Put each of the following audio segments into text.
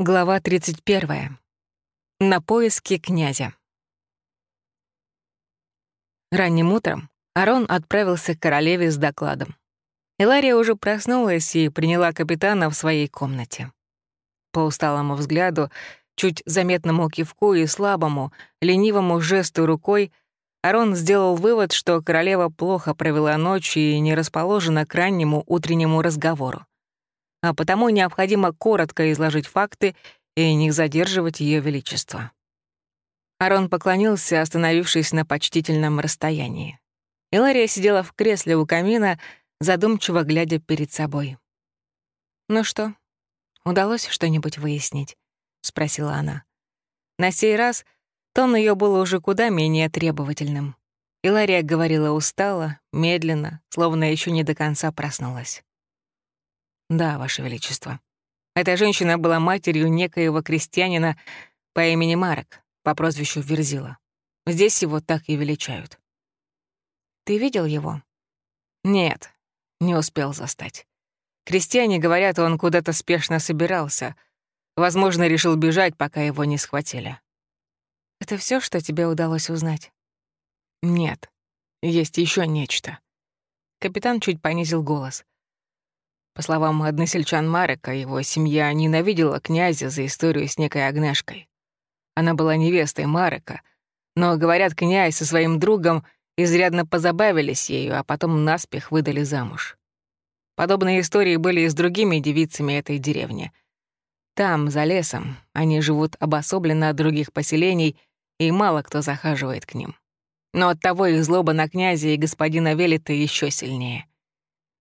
Глава 31. На поиски князя. Ранним утром Арон отправился к королеве с докладом. Илария уже проснулась и приняла капитана в своей комнате. По усталому взгляду, чуть заметному кивку и слабому, ленивому жесту рукой Арон сделал вывод, что королева плохо провела ночь и не расположена к раннему утреннему разговору а потому необходимо коротко изложить факты и не задерживать Ее Величество. Арон поклонился, остановившись на почтительном расстоянии. Илария сидела в кресле у камина, задумчиво глядя перед собой. «Ну что, удалось что-нибудь выяснить?» — спросила она. На сей раз тон ее был уже куда менее требовательным. Илария говорила устало, медленно, словно еще не до конца проснулась. Да, Ваше Величество. Эта женщина была матерью некоего крестьянина по имени Марок, по прозвищу Верзила. Здесь его так и величают. Ты видел его? Нет, не успел застать. Крестьяне говорят, он куда-то спешно собирался. Возможно, решил бежать, пока его не схватили. Это все, что тебе удалось узнать? Нет, есть еще нечто. Капитан чуть понизил голос. По словам односельчан Марека, его семья ненавидела князя за историю с некой Агнешкой. Она была невестой Марека, но, говорят, князь со своим другом изрядно позабавились ею, а потом наспех выдали замуж. Подобные истории были и с другими девицами этой деревни. Там, за лесом, они живут обособленно от других поселений, и мало кто захаживает к ним. Но оттого их злоба на князя и господина Велита еще сильнее.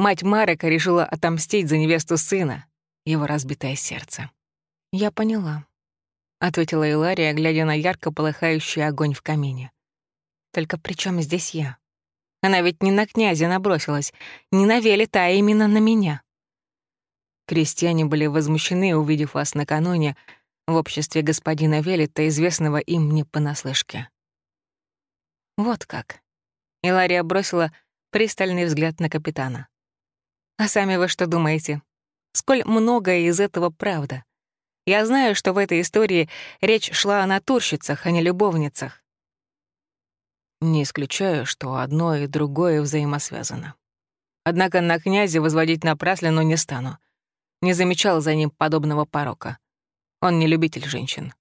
Мать Марека решила отомстить за невесту сына, его разбитое сердце. «Я поняла», — ответила Илария, глядя на ярко полыхающий огонь в камине. «Только при чем здесь я? Она ведь не на князя набросилась, не на Велита, а именно на меня». Крестьяне были возмущены, увидев вас накануне в обществе господина Велита, известного им не понаслышке. Вот как. Илария бросила пристальный взгляд на капитана. А сами вы что думаете? Сколь многое из этого правда? Я знаю, что в этой истории речь шла о натурщицах, а не любовницах. Не исключаю, что одно и другое взаимосвязано. Однако на князя возводить напраслину не стану. Не замечал за ним подобного порока. Он не любитель женщин.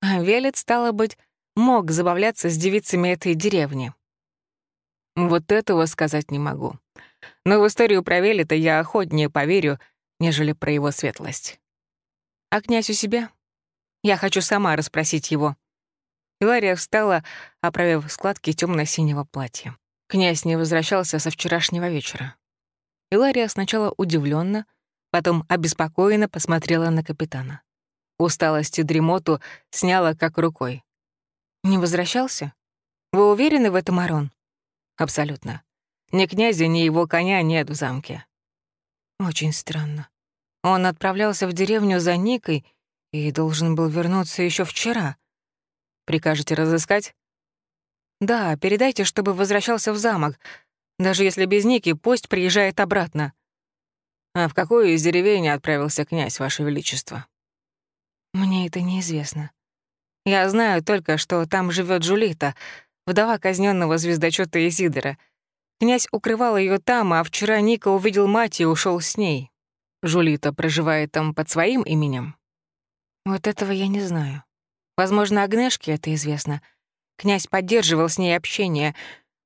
А Велет, стало быть, мог забавляться с девицами этой деревни. Вот этого сказать не могу. Но в историю про Велита я охотнее поверю, нежели про его светлость. А князь у себя? Я хочу сама расспросить его. Илария встала, оправив складки темно-синего платья. Князь не возвращался со вчерашнего вечера. Илария сначала удивленно, потом обеспокоенно посмотрела на капитана. Усталость и дремоту сняла как рукой. «Не возвращался? Вы уверены в этом, Арон?» «Абсолютно. Ни князя, ни его коня нет в замке. Очень странно. Он отправлялся в деревню за Никой и должен был вернуться еще вчера. Прикажете разыскать? Да, передайте, чтобы возвращался в замок. Даже если без Ники, пусть приезжает обратно. А в какую из деревень отправился князь, Ваше Величество? Мне это неизвестно. Я знаю только, что там живет Жулита, вдова казненного звездочета Изидора — Князь укрывал ее там, а вчера Ника увидел мать и ушел с ней. Жулита проживает там под своим именем? Вот этого я не знаю. Возможно, Агнешке это известно. Князь поддерживал с ней общение.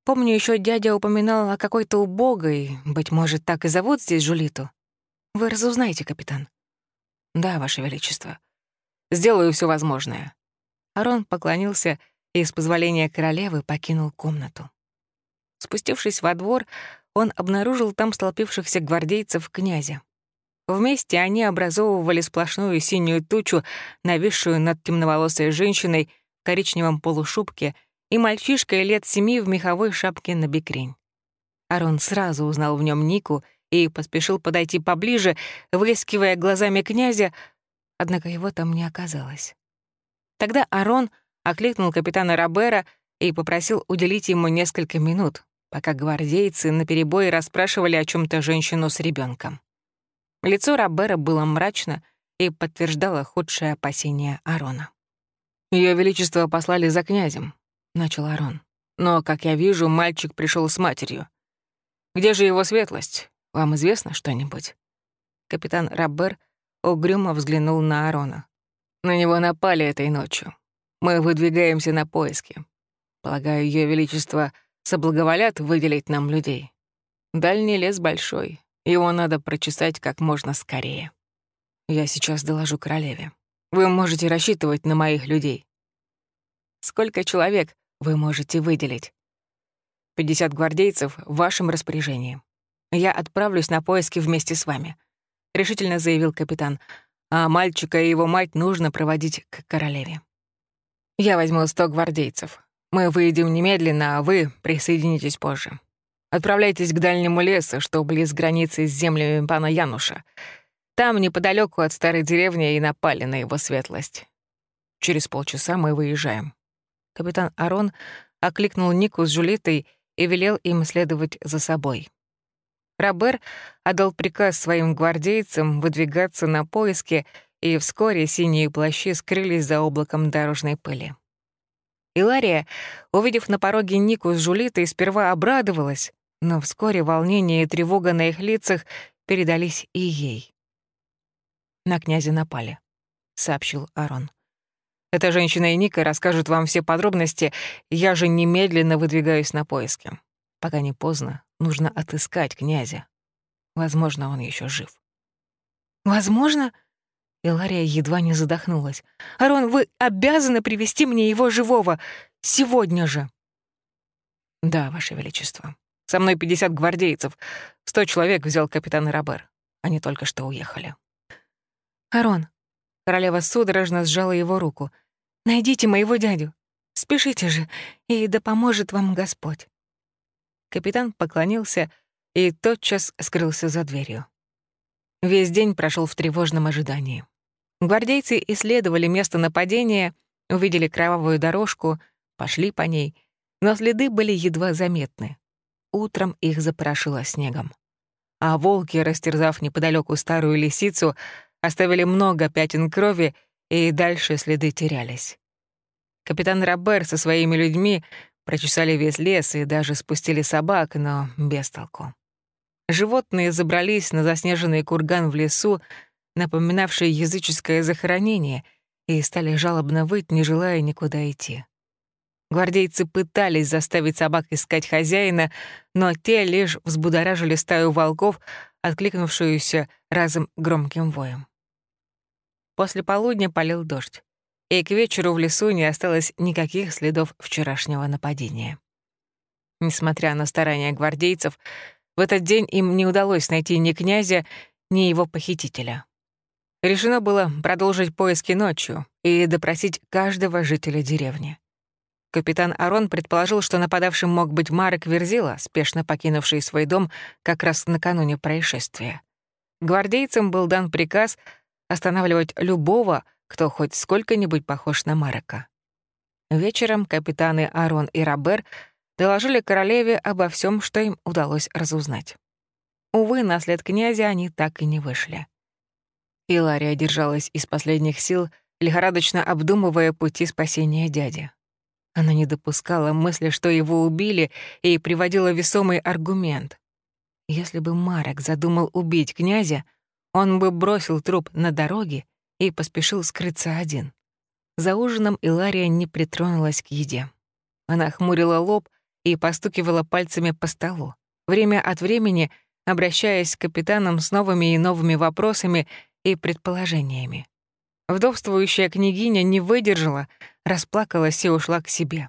Помню, еще дядя упоминал о какой-то убогой, быть может, так и зовут здесь Жулиту. Вы разузнаете, капитан. Да, Ваше Величество. Сделаю все возможное. Арон поклонился и с позволения королевы покинул комнату. Спустившись во двор, он обнаружил там столпившихся гвардейцев князя. Вместе они образовывали сплошную синюю тучу, нависшую над темноволосой женщиной в коричневом полушубке и мальчишкой лет семи в меховой шапке на бекрень. Арон сразу узнал в нем Нику и поспешил подойти поближе, выискивая глазами князя, однако его там не оказалось. Тогда Арон окликнул капитана Робера и попросил уделить ему несколько минут, пока гвардейцы наперебой расспрашивали о чем то женщину с ребенком. Лицо Робера было мрачно, и подтверждала худшее опасение Арона. Ее Величество послали за князем», — начал Арон. «Но, как я вижу, мальчик пришел с матерью. Где же его светлость? Вам известно что-нибудь?» Капитан Раббер угрюмо взглянул на Арона. «На него напали этой ночью. Мы выдвигаемся на поиски. Полагаю, Ее Величество соблаговолят выделить нам людей. Дальний лес большой, его надо прочесать как можно скорее. Я сейчас доложу королеве. Вы можете рассчитывать на моих людей. Сколько человек вы можете выделить? 50 гвардейцев в вашем распоряжении. Я отправлюсь на поиски вместе с вами, решительно заявил капитан. А мальчика и его мать нужно проводить к королеве. Я возьму 100 гвардейцев. Мы выйдем немедленно, а вы присоединитесь позже. Отправляйтесь к дальнему лесу, что близ границы с землями пана Януша. Там, неподалеку от старой деревни, и напали на его светлость. Через полчаса мы выезжаем. Капитан Арон окликнул Нику с Жулитой и велел им следовать за собой. Робер отдал приказ своим гвардейцам выдвигаться на поиски, и вскоре синие плащи скрылись за облаком дорожной пыли. Илария, увидев на пороге Нику с Жулитой, сперва обрадовалась, но вскоре волнение и тревога на их лицах передались и ей. «На князя напали», — сообщил Арон. «Эта женщина и Ника расскажут вам все подробности, я же немедленно выдвигаюсь на поиски. Пока не поздно, нужно отыскать князя. Возможно, он еще жив». «Возможно?» Илария едва не задохнулась. «Арон, вы обязаны привести мне его живого! Сегодня же!» «Да, Ваше Величество. Со мной 50 гвардейцев. Сто человек взял капитан Робер. Они только что уехали». «Арон!» Королева судорожно сжала его руку. «Найдите моего дядю. Спешите же, и да поможет вам Господь». Капитан поклонился и тотчас скрылся за дверью. Весь день прошел в тревожном ожидании. Гвардейцы исследовали место нападения, увидели кровавую дорожку, пошли по ней, но следы были едва заметны. Утром их запорошило снегом. А волки, растерзав неподалеку старую лисицу, оставили много пятен крови, и дальше следы терялись. Капитан Робер со своими людьми прочесали весь лес и даже спустили собак, но без толку. Животные забрались на заснеженный курган в лесу, напоминавший языческое захоронение, и стали жалобно выть, не желая никуда идти. Гвардейцы пытались заставить собак искать хозяина, но те лишь взбудоражили стаю волков, откликнувшуюся разом громким воем. После полудня полил дождь, и к вечеру в лесу не осталось никаких следов вчерашнего нападения. Несмотря на старания гвардейцев, в этот день им не удалось найти ни князя, ни его похитителя. Решено было продолжить поиски ночью и допросить каждого жителя деревни. Капитан Арон предположил, что нападавшим мог быть Марек Верзила, спешно покинувший свой дом как раз накануне происшествия. Гвардейцам был дан приказ останавливать любого, кто хоть сколько-нибудь похож на Марека. Вечером капитаны Арон и Робер доложили королеве обо всем, что им удалось разузнать. Увы, на след князя они так и не вышли. Илария держалась из последних сил, лихорадочно обдумывая пути спасения дяди. Она не допускала мысли, что его убили, и приводила весомый аргумент. Если бы Марек задумал убить князя, он бы бросил труп на дороге и поспешил скрыться один. За ужином Илария не притронулась к еде. Она хмурила лоб и постукивала пальцами по столу, время от времени обращаясь к капитанам с новыми и новыми вопросами и предположениями. Вдовствующая княгиня не выдержала, расплакалась и ушла к себе.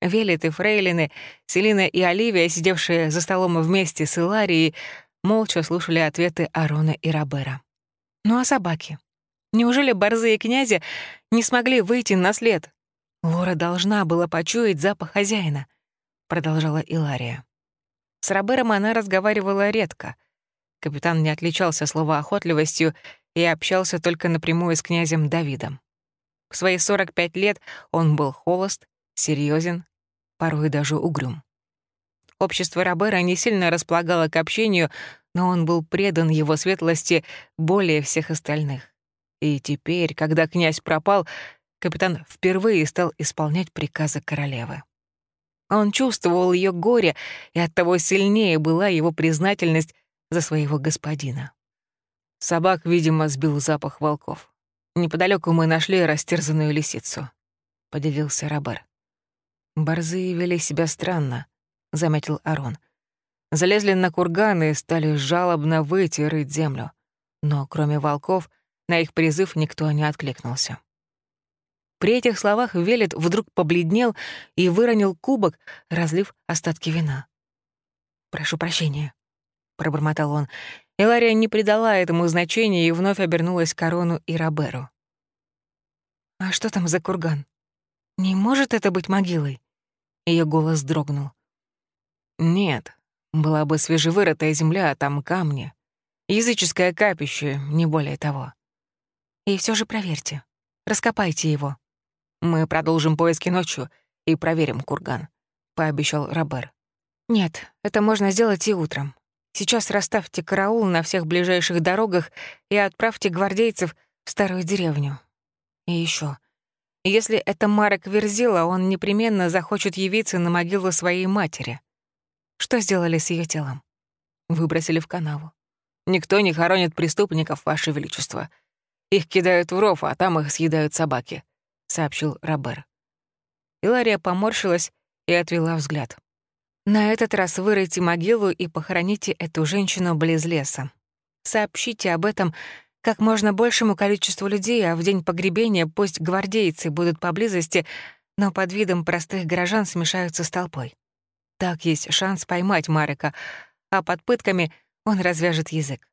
Велит и Фрейлины, Селина и Оливия, сидевшие за столом вместе с Иларией, молча слушали ответы Арона и Робера. Ну а собаки? Неужели борзые князя не смогли выйти на след? Лора должна была почуять запах хозяина — продолжала Илария. С Робером она разговаривала редко. Капитан не отличался словоохотливостью и общался только напрямую с князем Давидом. В свои 45 лет он был холост, серьезен, порой даже угрюм. Общество Робера не сильно располагало к общению, но он был предан его светлости более всех остальных. И теперь, когда князь пропал, капитан впервые стал исполнять приказы королевы. Он чувствовал ее горе, и оттого сильнее была его признательность за своего господина. Собак, видимо, сбил запах волков. Неподалеку мы нашли растерзанную лисицу, — поделился Робер. Борзые вели себя странно, — заметил Арон. Залезли на курганы и стали жалобно выть и рыть землю. Но кроме волков, на их призыв никто не откликнулся. При этих словах Велет вдруг побледнел и выронил кубок, разлив остатки вина. «Прошу прощения», — пробормотал он. Илария не придала этому значения и вновь обернулась к Корону и Роберу. «А что там за курган? Не может это быть могилой?» Ее голос дрогнул. «Нет, была бы свежевырытая земля, а там камни. Языческое капище, не более того. И все же проверьте. Раскопайте его. Мы продолжим поиски ночью и проверим курган», — пообещал Робер. «Нет, это можно сделать и утром. Сейчас расставьте караул на всех ближайших дорогах и отправьте гвардейцев в старую деревню. И еще, Если это Марек Верзила, он непременно захочет явиться на могилу своей матери. Что сделали с ее телом? Выбросили в канаву. Никто не хоронит преступников, Ваше Величество. Их кидают в ров, а там их съедают собаки», — сообщил Робер. Илария поморщилась и отвела взгляд. «На этот раз выройте могилу и похороните эту женщину близ леса. Сообщите об этом как можно большему количеству людей, а в день погребения пусть гвардейцы будут поблизости, но под видом простых горожан смешаются с толпой. Так есть шанс поймать Марика, а под пытками он развяжет язык.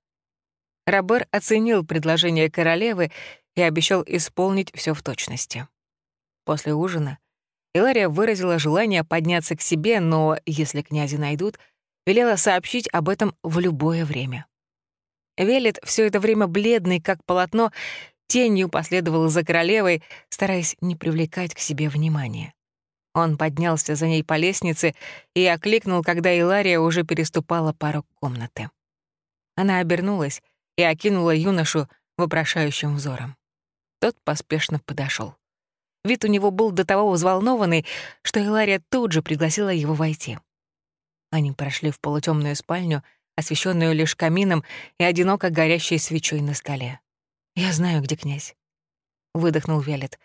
Робер оценил предложение королевы и обещал исполнить все в точности. После ужина Илария выразила желание подняться к себе, но, если князи найдут, велела сообщить об этом в любое время. Велет, все это время бледный, как полотно, тенью последовал за королевой, стараясь не привлекать к себе внимания. Он поднялся за ней по лестнице и окликнул, когда Илария уже переступала порог комнаты. Она обернулась и окинула юношу вопрошающим взором. Тот поспешно подошел. Вид у него был до того взволнованный, что Илария тут же пригласила его войти. Они прошли в полутемную спальню, освещенную лишь камином и одиноко горящей свечой на столе. «Я знаю, где князь», — выдохнул Велет.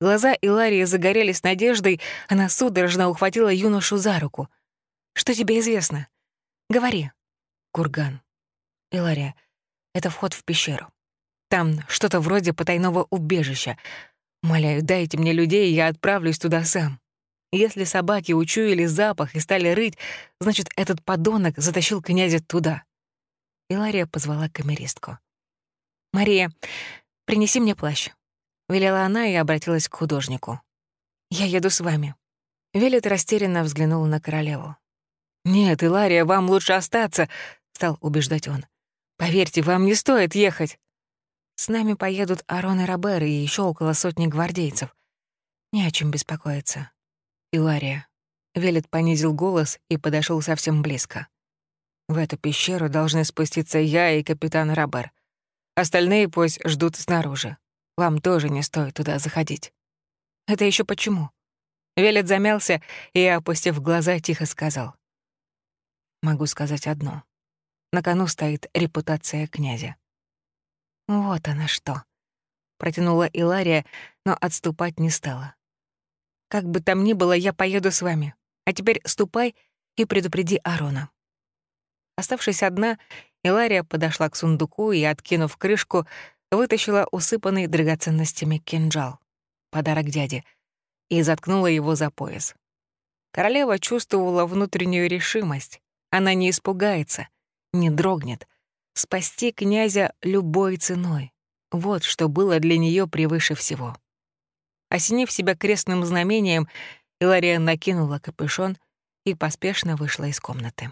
Глаза Иларии загорелись надеждой, она судорожно ухватила юношу за руку. «Что тебе известно? Говори». «Курган». «Илария, это вход в пещеру. Там что-то вроде потайного убежища. Моляю, дайте мне людей, я отправлюсь туда сам. Если собаки учуяли запах и стали рыть, значит, этот подонок затащил князя туда». Илария позвала камеристку. «Мария, принеси мне плащ. — велела она и обратилась к художнику. «Я еду с вами». Велет растерянно взглянул на королеву. «Нет, Илария, вам лучше остаться», — стал убеждать он. «Поверьте, вам не стоит ехать». «С нами поедут Арон и Робер и еще около сотни гвардейцев. Не о чем беспокоиться». «Илария». Велет понизил голос и подошел совсем близко. «В эту пещеру должны спуститься я и капитан Робер. Остальные пусть ждут снаружи. Вам тоже не стоит туда заходить». «Это еще почему?» Велет замялся и, опустив глаза, тихо сказал. «Могу сказать одно. На кону стоит репутация князя». «Вот она что», — протянула Илария, но отступать не стала. «Как бы там ни было, я поеду с вами. А теперь ступай и предупреди Арона». Оставшись одна, Илария подошла к сундуку и, откинув крышку, вытащила усыпанный драгоценностями кинжал, подарок дяде, и заткнула его за пояс. Королева чувствовала внутреннюю решимость. Она не испугается, не дрогнет. Спасти князя любой ценой. Вот что было для нее превыше всего. Осенив себя крестным знамением, Илария накинула капюшон и поспешно вышла из комнаты.